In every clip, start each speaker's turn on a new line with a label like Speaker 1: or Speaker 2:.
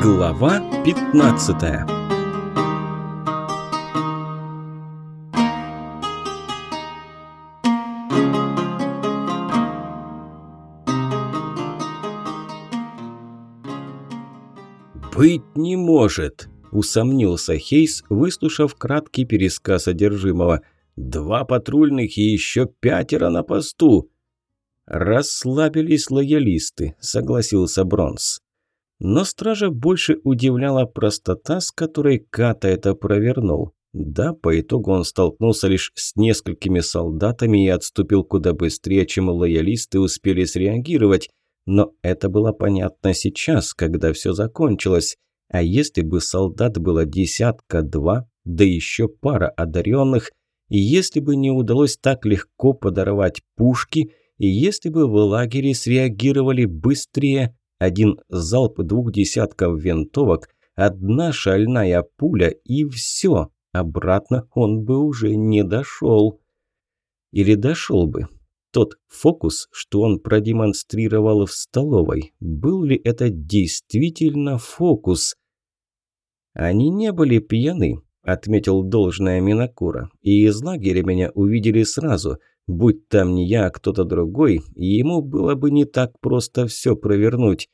Speaker 1: Глава 15 «Быть не может!» – усомнился Хейс, выслушав краткий пересказ содержимого. «Два патрульных и еще пятеро на посту!» «Расслабились лоялисты», – согласился Бронс. Но стража больше удивляла простота, с которой Ката это провернул. Да, по итогу он столкнулся лишь с несколькими солдатами и отступил куда быстрее, чем лоялисты успели среагировать. Но это было понятно сейчас, когда все закончилось. А если бы солдат было десятка-два, да еще пара одаренных, и если бы не удалось так легко подорвать пушки, и если бы в лагере среагировали быстрее, один залп двух десятков винтовок, одна шальная пуля и все. Обратно он бы уже не дошел. Или дошел бы. Тот фокус, что он продемонстрировал в столовой, был ли это действительно фокус? Они не были пьяны, отметил должная Минакура, и из лагеря меня увидели сразу. Будь там не я, а кто-то другой, ему было бы не так просто все провернуть.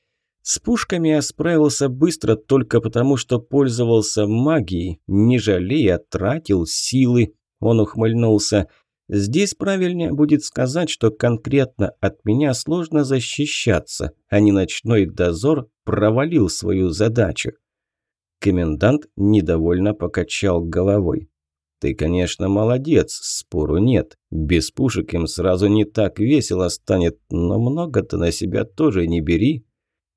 Speaker 1: С пушками я справился быстро только потому, что пользовался магией, не жалея, тратил силы. Он ухмыльнулся. Здесь правильнее будет сказать, что конкретно от меня сложно защищаться, а не ночной дозор провалил свою задачу. Комендант недовольно покачал головой. Ты, конечно, молодец, спору нет. Без пушек им сразу не так весело станет, но много-то на себя тоже не бери.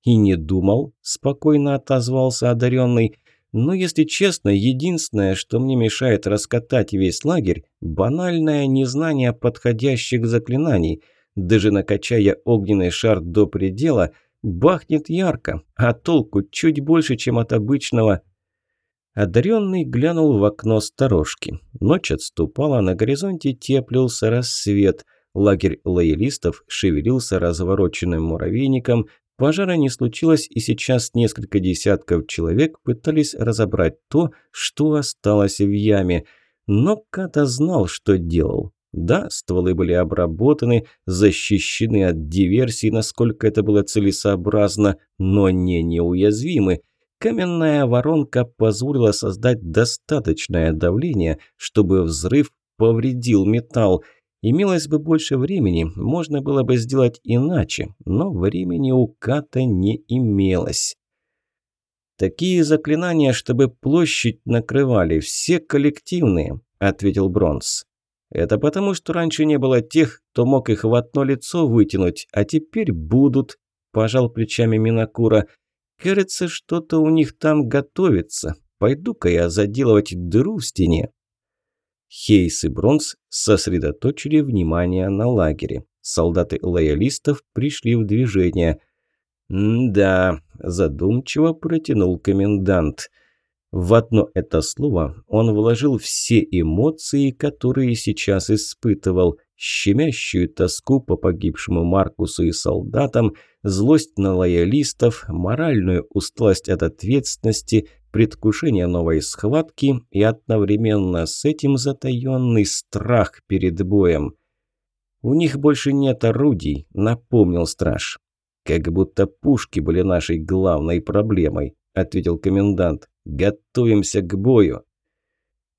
Speaker 1: И не думал, спокойно отозвался одаренный. Но, если честно, единственное, что мне мешает раскатать весь лагерь, банальное незнание подходящих заклинаний. Даже накачая огненный шар до предела, бахнет ярко, а толку чуть больше, чем от обычного Одаренный глянул в окно сторожки. Ночь отступала, на горизонте теплился рассвет. Лагерь лоялистов шевелился развороченным муравейником. Пожара не случилось, и сейчас несколько десятков человек пытались разобрать то, что осталось в яме. Но Ката знал, что делал. Да, стволы были обработаны, защищены от диверсий, насколько это было целесообразно, но не неуязвимы. Каменная воронка позволила создать достаточное давление, чтобы взрыв повредил металл. Имелось бы больше времени, можно было бы сделать иначе, но времени у Ката не имелось. «Такие заклинания, чтобы площадь накрывали, все коллективные», – ответил Бронс. «Это потому, что раньше не было тех, кто мог их в одно лицо вытянуть, а теперь будут», – пожал плечами Минакура. Кажется, что-то у них там готовится. Пойду-ка я заделывать дыру в стене. Хейс и Бронс сосредоточили внимание на лагере. Солдаты лоялистов пришли в движение. «Да», – задумчиво протянул комендант. В одно это слово он вложил все эмоции, которые сейчас испытывал щемящую тоску по погибшему Маркусу и солдатам, злость на лоялистов, моральную усталость от ответственности, предвкушение новой схватки и одновременно с этим затаенный страх перед боем. «У них больше нет орудий», – напомнил страж. «Как будто пушки были нашей главной проблемой», – ответил комендант. «Готовимся к бою».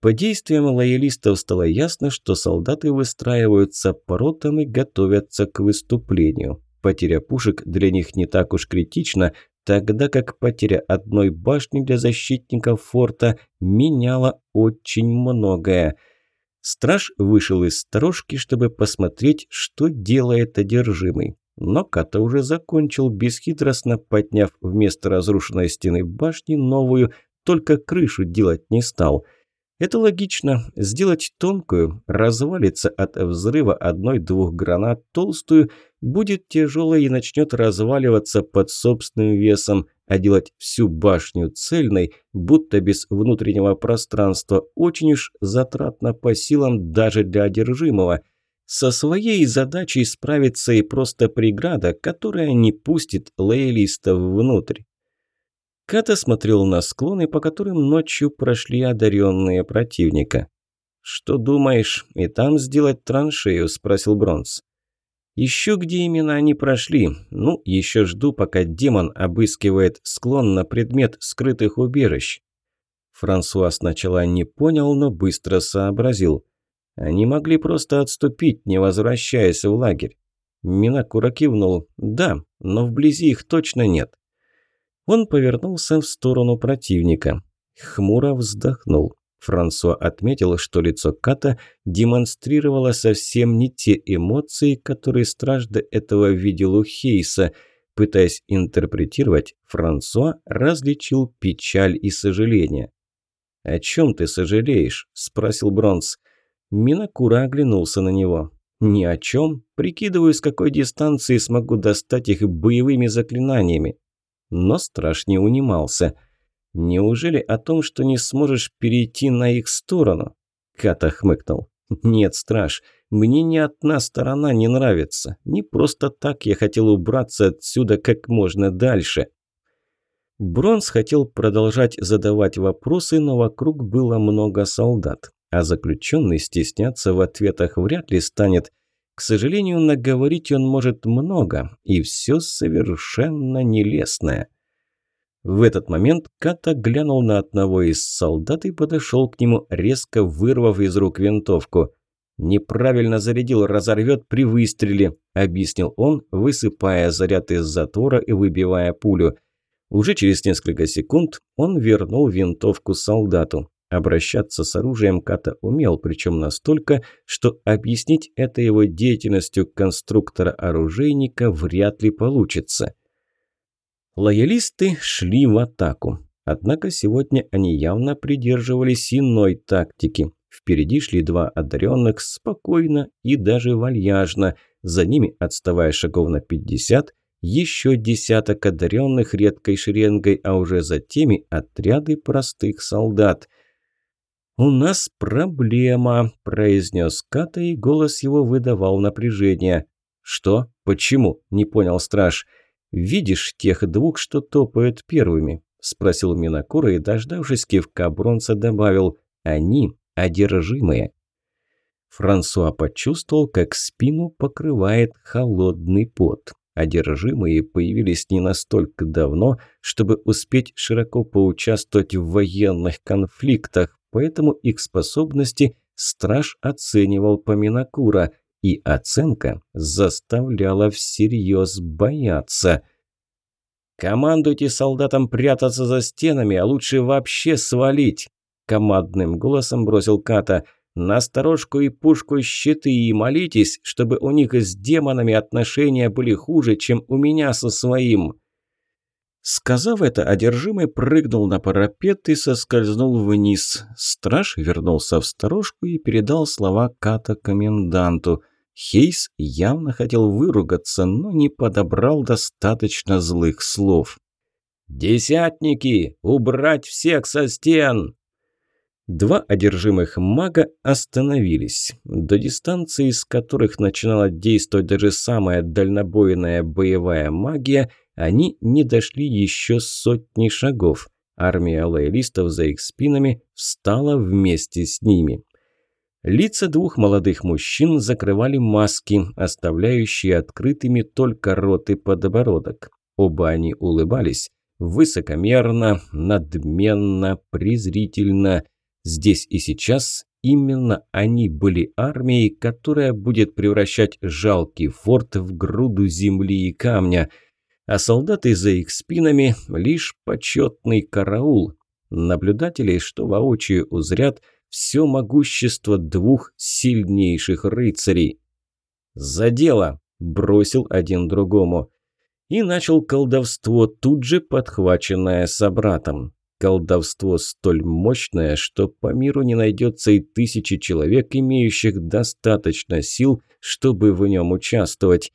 Speaker 1: По действиям лоялистов стало ясно, что солдаты выстраиваются поротом и готовятся к выступлению. Потеря пушек для них не так уж критична, тогда как потеря одной башни для защитников форта меняла очень многое. Страж вышел из сторожки, чтобы посмотреть, что делает одержимый. Но Ката уже закончил, бесхитростно подняв вместо разрушенной стены башни новую, только крышу делать не стал – это логично. Сделать тонкую, развалится от взрыва одной-двух гранат, толстую, будет тяжелой и начнет разваливаться под собственным весом, а делать всю башню цельной, будто без внутреннего пространства, очень уж затратно по силам даже для одержимого. Со своей задачей справится и просто преграда, которая не пустит лоялистов внутрь. Ката смотрел на склоны, по которым ночью прошли одаренные противника. «Что думаешь, и там сделать траншею?» – спросил Бронз. «Еще где именно они прошли? Ну, еще жду, пока демон обыскивает склон на предмет скрытых убежищ». Франсуа сначала не понял, но быстро сообразил. Они могли просто отступить, не возвращаясь в лагерь. Минакура кивнул. «Да, но вблизи их точно нет». Он повернулся в сторону противника. Хмуро вздохнул. Франсуа отметил, что лицо Ката демонстрировало совсем не те эмоции, которые страж до этого видел у Хейса. Пытаясь интерпретировать, Франсуа различил печаль и сожаление. «О чем ты сожалеешь?» – спросил Бронс. Минакура оглянулся на него. «Ни о чем. Прикидываю, с какой дистанции смогу достать их боевыми заклинаниями». Но страж не унимался. «Неужели о том, что не сможешь перейти на их сторону?» Ката хмыкнул. «Нет, страж, мне ни одна сторона не нравится. Не просто так я хотел убраться отсюда как можно дальше». Бронз хотел продолжать задавать вопросы, но вокруг было много солдат, а заключенный стесняться в ответах вряд ли станет. К сожалению, наговорить он может много, и все совершенно нелестное. В этот момент Ката глянул на одного из солдат и подошел к нему, резко вырвав из рук винтовку. «Неправильно зарядил, разорвет при выстреле», – объяснил он, высыпая заряд из затвора и выбивая пулю. Уже через несколько секунд он вернул винтовку солдату. Обращаться с оружием Ката умел, причем настолько, что объяснить это его деятельностью конструктора-оружейника вряд ли получится. Лоялисты шли в атаку. Однако сегодня они явно придерживались иной тактики. Впереди шли два одаренных спокойно и даже вальяжно. За ними, отставая шагов на 50, еще десяток одаренных редкой шеренгой, а уже за теми отряды простых солдат. «У нас проблема», – произнес Ката, и голос его выдавал напряжение. «Что? Почему?» – не понял страж. «Видишь тех двух, что топают первыми?» – спросил Минакура и, дождавшись кивка Бронса, добавил «Они одержимые». Франсуа почувствовал, как спину покрывает холодный пот. Одержимые появились не настолько давно, чтобы успеть широко поучаствовать в военных конфликтах, поэтому их способности страж оценивал по Минакура, и оценка заставляла всерьез бояться. «Командуйте солдатам прятаться за стенами, а лучше вообще свалить!» Командным голосом бросил Ката. «На сторожку и пушку щиты и молитесь, чтобы у них с демонами отношения были хуже, чем у меня со своим!» Сказав это, одержимый прыгнул на парапет и соскользнул вниз. Страж вернулся в сторожку и передал слова Ката коменданту. Хейс явно хотел выругаться, но не подобрал достаточно злых слов. «Десятники! Убрать всех со стен!» Два одержимых мага остановились. До дистанции, с которых начинала действовать даже самая дальнобойная боевая магия – они не дошли еще сотни шагов. Армия лоялистов за их спинами встала вместе с ними. Лица двух молодых мужчин закрывали маски, оставляющие открытыми только рот и подбородок. Оба они улыбались. Высокомерно, надменно, презрительно. Здесь и сейчас именно они были армией, которая будет превращать жалкий форт в груду земли и камня – а солдаты за их спинами – лишь почетный караул. Наблюдатели, что воочию узрят все могущество двух сильнейших рыцарей. «За дело!» – бросил один другому. И начал колдовство, тут же подхваченное собратом. Колдовство столь мощное, что по миру не найдется и тысячи человек, имеющих достаточно сил, чтобы в нем участвовать.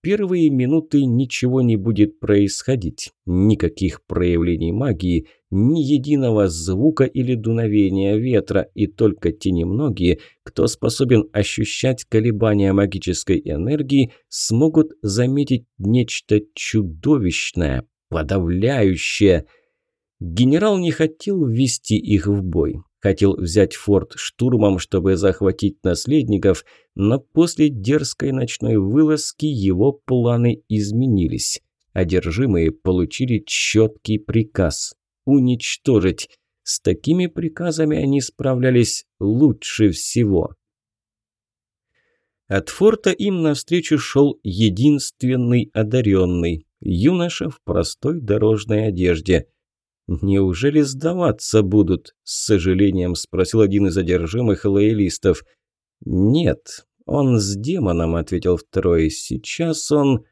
Speaker 1: Первые минуты ничего не будет происходить. Никаких проявлений магии, ни единого звука или дуновения ветра, и только те немногие, кто способен ощущать колебания магической энергии, смогут заметить нечто чудовищное, подавляющее. Генерал не хотел ввести их в бой. Хотел взять форт штурмом, чтобы захватить наследников, но после дерзкой ночной вылазки его планы изменились. Одержимые получили четкий приказ – уничтожить. С такими приказами они справлялись лучше всего. От форта им навстречу шел единственный одаренный – юноша в простой дорожной одежде – «Неужели сдаваться будут?» – с сожалением спросил один из одержимых лоялистов. «Нет, он с демоном», – ответил второй. «Сейчас он...»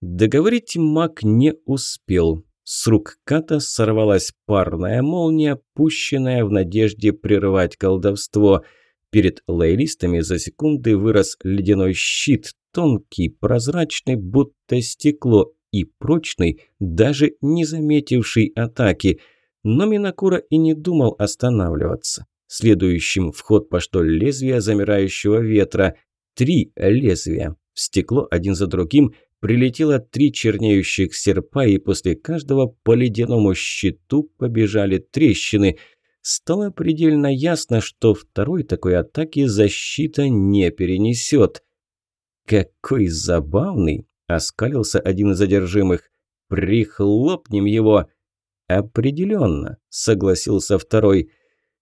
Speaker 1: Договорить маг не успел. С рук Ката сорвалась парная молния, пущенная в надежде прервать колдовство. Перед лоялистами за секунды вырос ледяной щит, тонкий, прозрачный, будто стекло, и прочный, даже не заметивший атаки. Но Минакура и не думал останавливаться. Следующим в ход пошло лезвие замирающего ветра. Три лезвия. В стекло один за другим прилетело три чернеющих серпа, и после каждого по ледяному щиту побежали трещины. Стало предельно ясно, что второй такой атаки защита не перенесет. Какой забавный, Оскалился один из задержимых. «Прихлопнем его!» «Определенно», – согласился второй.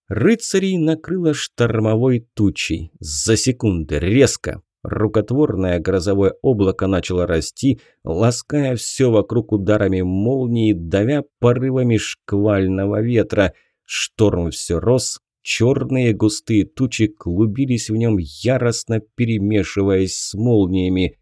Speaker 1: Рыцарей накрыло штормовой тучей. За секунды, резко. Рукотворное грозовое облако начало расти, лаская все вокруг ударами молнии, давя порывами шквального ветра. Шторм все рос, черные густые тучи клубились в нем, яростно перемешиваясь с молниями.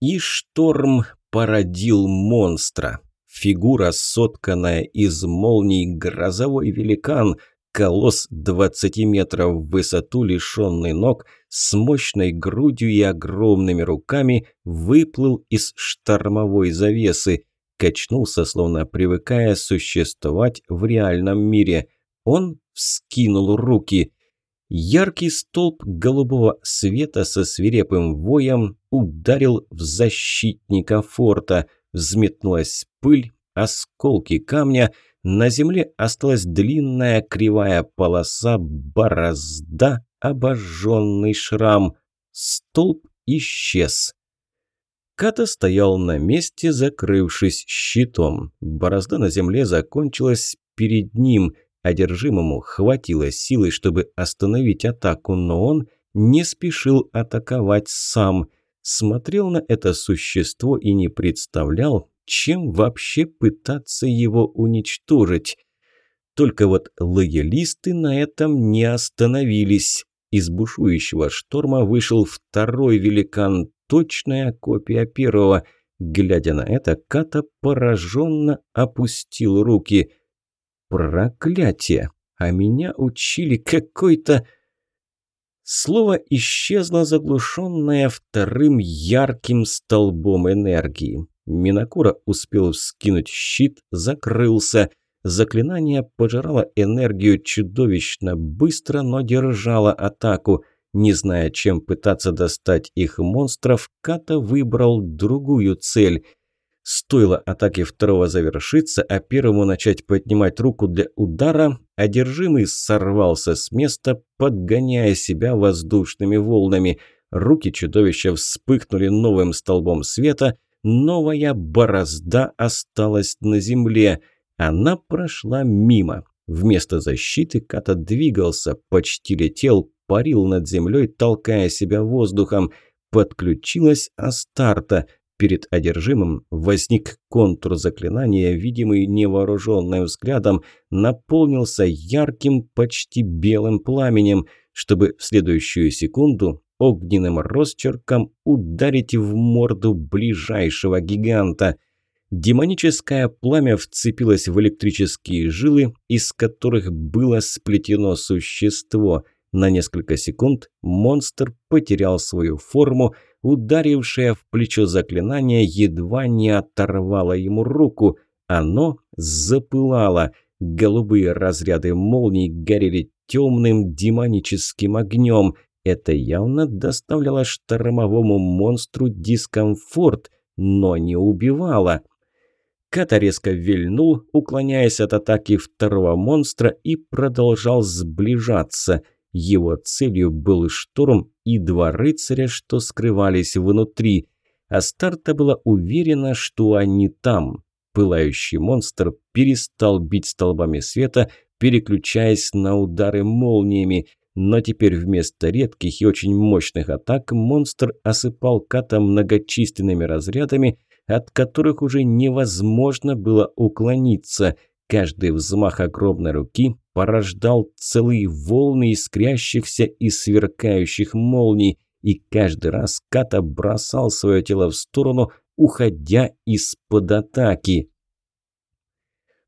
Speaker 1: И шторм породил монстра. Фигура, сотканная из молний, грозовой великан, колосс 20 метров в высоту, лишенный ног, с мощной грудью и огромными руками, выплыл из штормовой завесы, качнулся, словно привыкая существовать в реальном мире. Он вскинул руки – Яркий столб голубого света со свирепым воем ударил в защитника форта. Взметнулась пыль, осколки камня. На земле осталась длинная кривая полоса, борозда, обожженный шрам. Столб исчез. Ката стоял на месте, закрывшись щитом. Борозда на земле закончилась перед ним – Одержимому хватило силы, чтобы остановить атаку, но он не спешил атаковать сам. Смотрел на это существо и не представлял, чем вообще пытаться его уничтожить. Только вот лоялисты на этом не остановились. Из бушующего шторма вышел второй великан, точная копия первого. Глядя на это, Ката пораженно опустил руки – Проклятие! А меня учили какой-то... Слово исчезло, заглушенное вторым ярким столбом энергии. Минакура успел вскинуть щит, закрылся. Заклинание пожирало энергию чудовищно быстро, но держало атаку. Не зная, чем пытаться достать их монстров, Ката выбрал другую цель – Стоило атаке второго завершиться, а первому начать поднимать руку для удара, одержимый сорвался с места, подгоняя себя воздушными волнами. Руки чудовища вспыхнули новым столбом света, новая борозда осталась на земле. Она прошла мимо. Вместо защиты Ката двигался, почти летел, парил над землей, толкая себя воздухом. Подключилась Астарта – Перед одержимым возник контур заклинания, видимый невооруженным взглядом, наполнился ярким, почти белым пламенем, чтобы в следующую секунду огненным росчерком ударить в морду ближайшего гиганта. Демоническое пламя вцепилось в электрические жилы, из которых было сплетено существо. На несколько секунд монстр потерял свою форму, ударившее в плечо заклинание едва не оторвало ему руку. Оно запылало. Голубые разряды молний горели темным демоническим огнем. Это явно доставляло штормовому монстру дискомфорт, но не убивало. Ката резко вильнул, уклоняясь от атаки второго монстра и продолжал сближаться. Его целью был шторм и два рыцаря, что скрывались внутри. Астарта была уверена, что они там. Пылающий монстр перестал бить столбами света, переключаясь на удары молниями, но теперь вместо редких и очень мощных атак монстр осыпал Ката многочисленными разрядами, от которых уже невозможно было уклониться. Каждый взмах огромной руки порождал целые волны искрящихся и сверкающих молний, и каждый раз Ката бросал свое тело в сторону, уходя из-под атаки.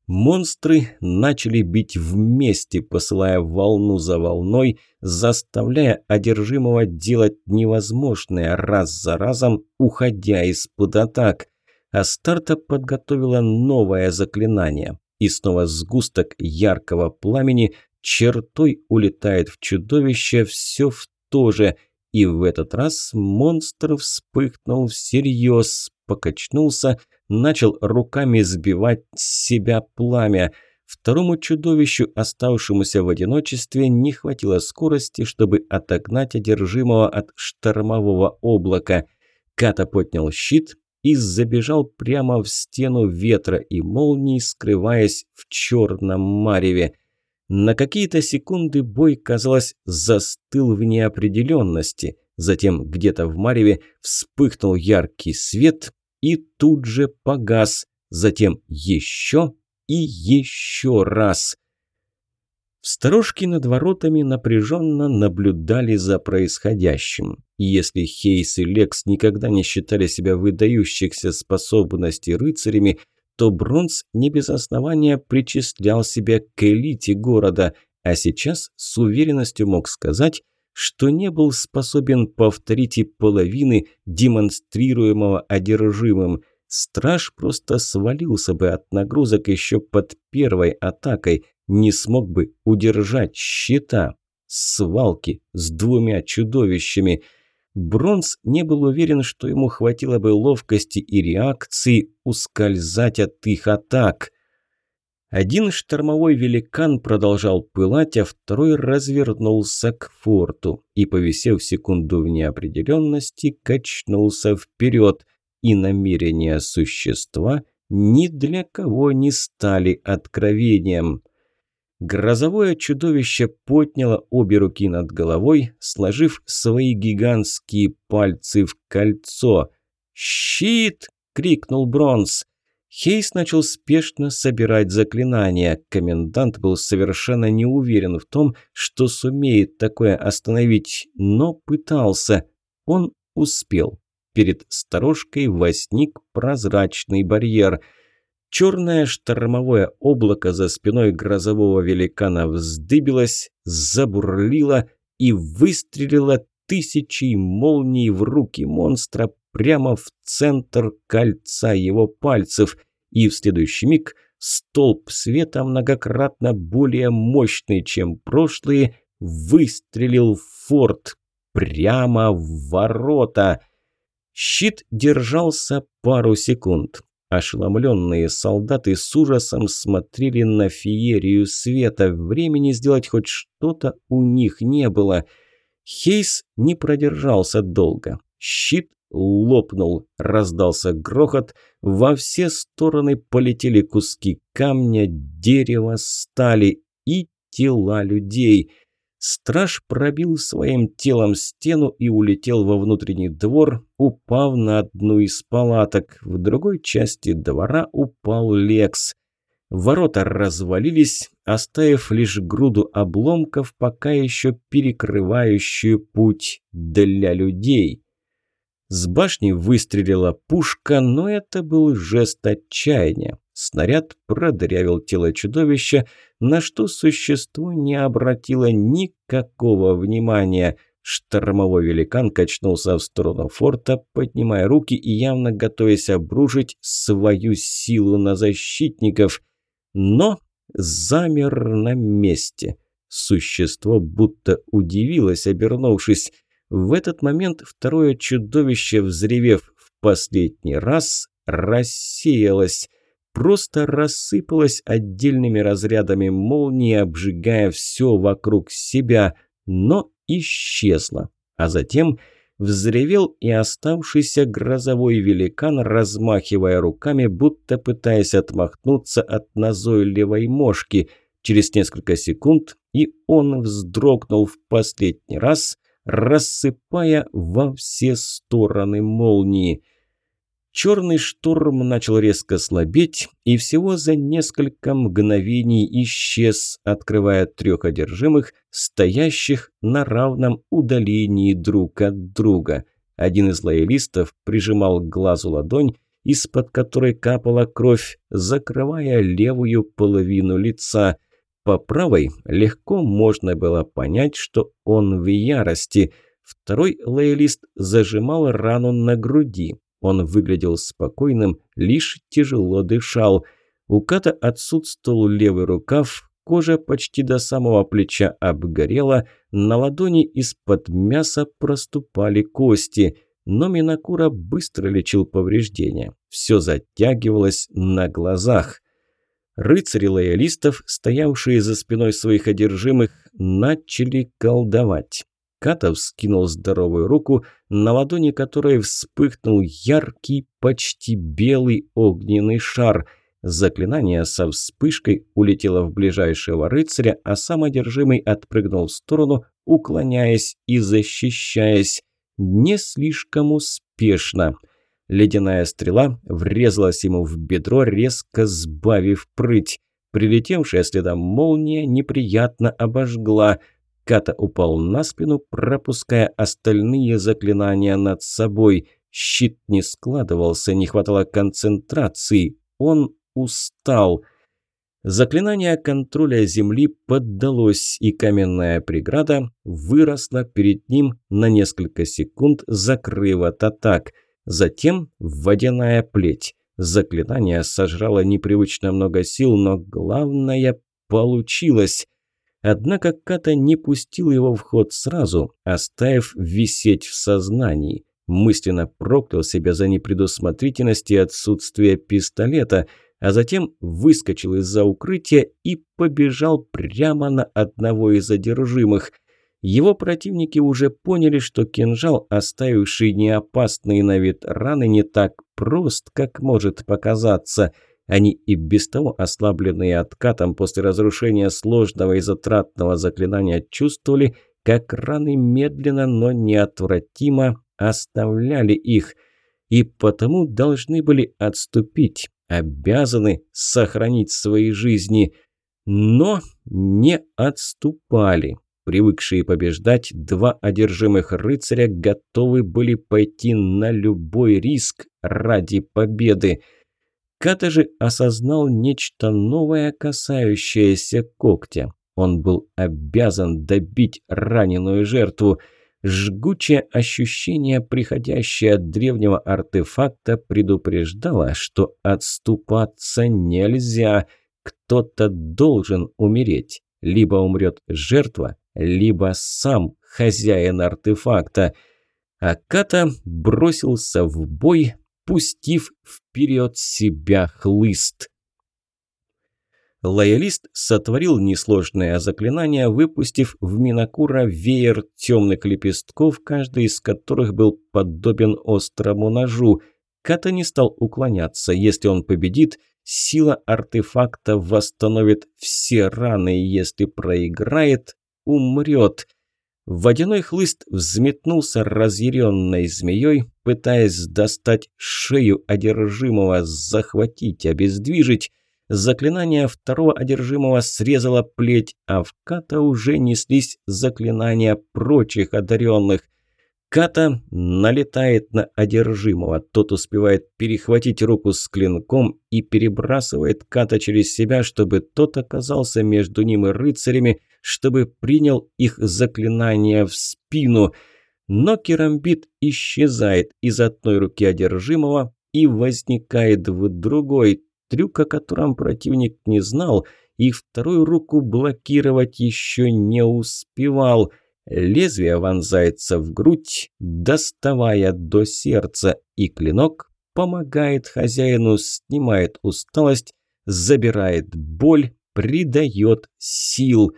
Speaker 1: Монстры начали бить вместе, посылая волну за волной, заставляя одержимого делать невозможное раз за разом, уходя из-под атак. Астарта подготовила новое заклинание, и снова сгусток яркого пламени чертой улетает в чудовище все в то же, и в этот раз монстр вспыхнул всерьез, покачнулся, начал руками сбивать с себя пламя. Второму чудовищу, оставшемуся в одиночестве, не хватило скорости, чтобы отогнать одержимого от штормового облака. Ката поднял щит и забежал прямо в стену ветра и молний, скрываясь в черном мареве. На какие-то секунды бой, казалось, застыл в неопределенности. Затем где-то в мареве вспыхнул яркий свет, и тут же погас, затем еще и еще раз. В сторожке над воротами напряженно наблюдали за происходящим. Если Хейс и Лекс никогда не считали себя выдающихся способностей рыцарями, то Бронз не без основания причислял себя к элите города, а сейчас с уверенностью мог сказать, что не был способен повторить и половины демонстрируемого одержимым. Страж просто свалился бы от нагрузок еще под первой атакой, не смог бы удержать щита. Свалки с двумя чудовищами. Бронз не был уверен, что ему хватило бы ловкости и реакции ускользать от их атак. Один штормовой великан продолжал пылать, а второй развернулся к форту и, повисев секунду в неопределенности, качнулся вперед, и намерения существа ни для кого не стали откровением. Грозовое чудовище подняло обе руки над головой, сложив свои гигантские пальцы в кольцо. «Щит!» — крикнул Бронз. Хейс начал спешно собирать заклинания. Комендант был совершенно не уверен в том, что сумеет такое остановить, но пытался. Он успел. Перед сторожкой возник прозрачный барьер. Черное штормовое облако за спиной грозового великана вздыбилось, забурлило и выстрелило тысячей молний в руки монстра, прямо в центр кольца его пальцев, и в следующий миг столб света, многократно более мощный, чем прошлые, выстрелил в форт прямо в ворота. Щит держался пару секунд. Ошеломленные солдаты с ужасом смотрели на феерию света. Времени сделать хоть что-то у них не было. Хейс не продержался долго. Щит лопнул, раздался грохот, во все стороны полетели куски камня, дерева, стали и тела людей. Страж пробил своим телом стену и улетел во внутренний двор, упав на одну из палаток. В другой части двора упал Лекс. Ворота развалились, оставив лишь груду обломков, пока еще перекрывающую путь для людей. С башни выстрелила пушка, но это был жест отчаяния. Снаряд продырявил тело чудовища, на что существо не обратило никакого внимания. Штормовой великан качнулся в сторону форта, поднимая руки и явно готовясь обрушить свою силу на защитников. Но замер на месте. Существо будто удивилось, обернувшись. В этот момент второе чудовище, взревев в последний раз, рассеялось. Просто рассыпалась отдельными разрядами молнии, обжигая все вокруг себя, но исчезла. А затем взревел и оставшийся грозовой великан, размахивая руками, будто пытаясь отмахнуться от назойливой мошки. Через несколько секунд и он вздрогнул в последний раз, рассыпая во все стороны молнии. Черный шторм начал резко слабеть и всего за несколько мгновений исчез, открывая трех одержимых, стоящих на равном удалении друг от друга. Один из лоялистов прижимал к глазу ладонь, из-под которой капала кровь, закрывая левую половину лица. По правой легко можно было понять, что он в ярости. Второй лоялист зажимал рану на груди, он выглядел спокойным, лишь тяжело дышал. У Ката отсутствовал левый рукав, кожа почти до самого плеча обгорела, на ладони из-под мяса проступали кости. Но Минакура быстро лечил повреждения. Все затягивалось на глазах. Рыцари лоялистов, стоявшие за спиной своих одержимых, начали колдовать. Катов скинул здоровую руку, на ладони которой вспыхнул яркий, почти белый огненный шар. Заклинание со вспышкой улетело в ближайшего рыцаря, а сам одержимый отпрыгнул в сторону, уклоняясь и защищаясь. Не слишком успешно. Ледяная стрела врезалась ему в бедро, резко сбавив прыть. Прилетевшая следом молния неприятно обожгла – Ката упал на спину, пропуская остальные заклинания над собой. Щит не складывался, не хватало концентрации. Он устал. Заклинание контроля земли поддалось, и каменная преграда выросла перед ним на несколько секунд, закрыв от атак. Затем водяная плеть. Заклинание сожрало непривычно много сил, но главное получилось. Однако Ката не пустил его в ход сразу, оставив висеть в сознании. Мысленно проклял себя за непредусмотрительность и отсутствие пистолета, а затем выскочил из-за укрытия и побежал прямо на одного из задержимых. Его противники уже поняли, что кинжал, оставивший неопасные на вид раны, не так прост, как может показаться – они и без того ослабленные откатом после разрушения сложного и затратного заклинания чувствовали, как раны медленно, но неотвратимо оставляли их. И потому должны были отступить, обязаны сохранить свои жизни. Но не отступали. Привыкшие побеждать, два одержимых рыцаря готовы были пойти на любой риск ради победы. Ката же осознал нечто новое, касающееся когтя. Он был обязан добить раненую жертву. Жгучее ощущение, приходящее от древнего артефакта, предупреждало, что отступаться нельзя. Кто-то должен умереть. Либо умрет жертва, либо сам хозяин артефакта. А Ката бросился в бой, пустив вперед себя хлыст. Лоялист сотворил несложное заклинание, выпустив в Минакура веер темных лепестков, каждый из которых был подобен острому ножу. Ката не стал уклоняться. Если он победит, сила артефакта восстановит все раны, если проиграет, умрет. Водяной хлыст взметнулся разъяренной змеей, пытаясь достать шею одержимого, захватить, обездвижить. Заклинание второго одержимого срезало плеть, а в Ката уже неслись заклинания прочих одаренных. Ката налетает на одержимого. Тот успевает перехватить руку с клинком и перебрасывает Ката через себя, чтобы тот оказался между ним и рыцарями, чтобы принял их заклинание в спину. Но керамбит исчезает из одной руки одержимого и возникает в другой, трюк, о котором противник не знал, и вторую руку блокировать еще не успевал. Лезвие вонзается в грудь, доставая до сердца, и клинок помогает хозяину, снимает усталость, забирает боль, придает сил.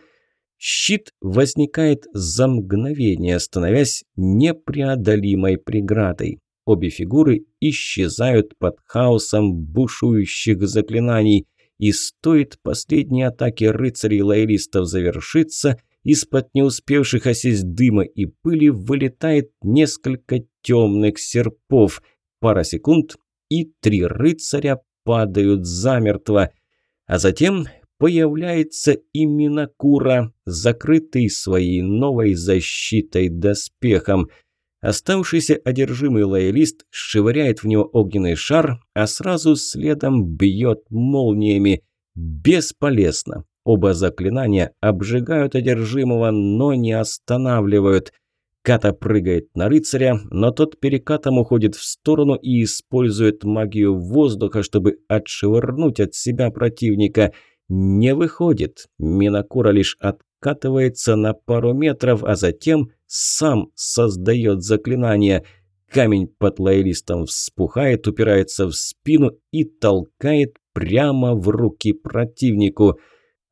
Speaker 1: Щит возникает за мгновение, становясь непреодолимой преградой. Обе фигуры исчезают под хаосом бушующих заклинаний, и стоит последней атаке рыцарей-лоялистов завершиться, из-под не успевших осесть дыма и пыли вылетает несколько темных серпов. Пара секунд, и три рыцаря падают замертво. А затем появляется и Минакура, закрытый своей новой защитой доспехом. Оставшийся одержимый лоялист швыряет в него огненный шар, а сразу следом бьет молниями. Бесполезно. Оба заклинания обжигают одержимого, но не останавливают. Ката прыгает на рыцаря, но тот перекатом уходит в сторону и использует магию воздуха, чтобы отшвырнуть от себя противника. Не выходит. Минакура лишь откатывается на пару метров, а затем сам создает заклинание. Камень под лоялистом вспухает, упирается в спину и толкает прямо в руки противнику –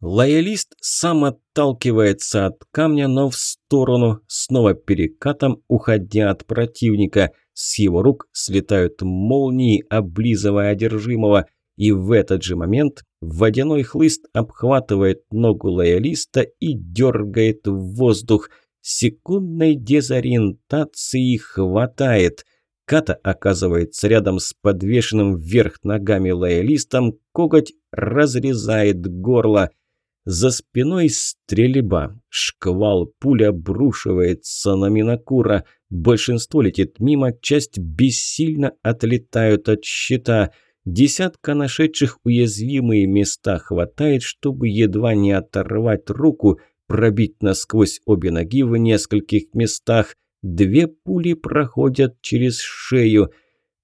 Speaker 1: Лоялист сам отталкивается от камня, но в сторону, снова перекатом уходя от противника. С его рук слетают молнии, облизывая одержимого. И в этот же момент водяной хлыст обхватывает ногу лоялиста и дергает в воздух. Секундной дезориентации хватает. Ката оказывается рядом с подвешенным вверх ногами лоялистом, коготь разрезает горло – за спиной стрельба. Шквал пуля обрушивается на Минакура. Большинство летит мимо, часть бессильно отлетают от щита. Десятка нашедших уязвимые места хватает, чтобы едва не оторвать руку, пробить насквозь обе ноги в нескольких местах. Две пули проходят через шею.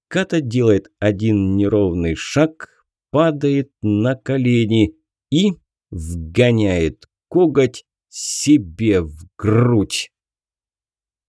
Speaker 1: Ката делает один неровный шаг, падает на колени и вгоняет коготь себе в грудь.